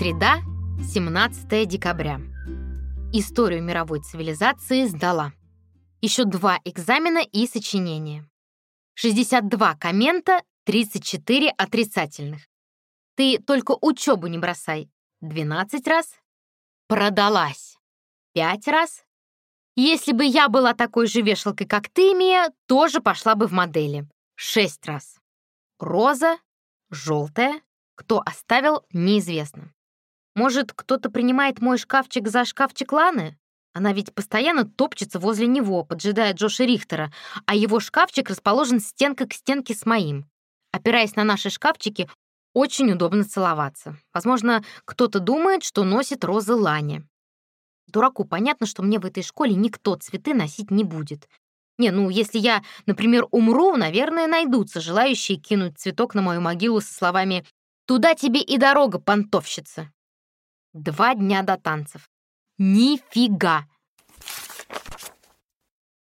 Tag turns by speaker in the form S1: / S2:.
S1: Среда, 17 декабря. Историю мировой цивилизации сдала. Еще два экзамена и сочинение. 62 коммента, 34 отрицательных. Ты только учебу не бросай. 12 раз. Продалась. 5 раз. Если бы я была такой же вешалкой, как ты, Мия, тоже пошла бы в модели. 6 раз. Роза, желтая. Кто оставил, неизвестно. Может, кто-то принимает мой шкафчик за шкафчик Ланы? Она ведь постоянно топчется возле него, поджидая Джоша Рихтера, а его шкафчик расположен стенка к стенке с моим. Опираясь на наши шкафчики, очень удобно целоваться. Возможно, кто-то думает, что носит розы Лане. Дураку понятно, что мне в этой школе никто цветы носить не будет. Не, ну, если я, например, умру, наверное, найдутся желающие кинуть цветок на мою могилу со словами «Туда тебе и дорога, понтовщица». Два дня до танцев. Нифига!